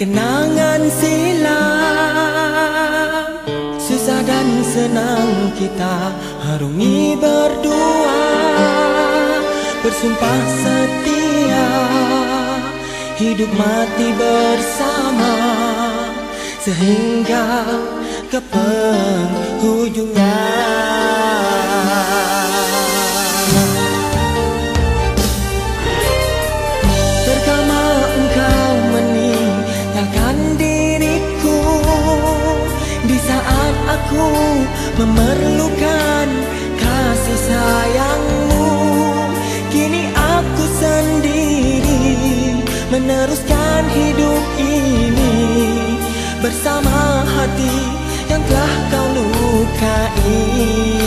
kenangan silam. Susah dan senang kita harungi berdua. Bersumpah setia Hidup mati bersama. Sehingga ke penghujungan memerlukan kasih sayangmu. Kini aku sendiri meneruskan hidup ini Bersama hati yang telah kau lukai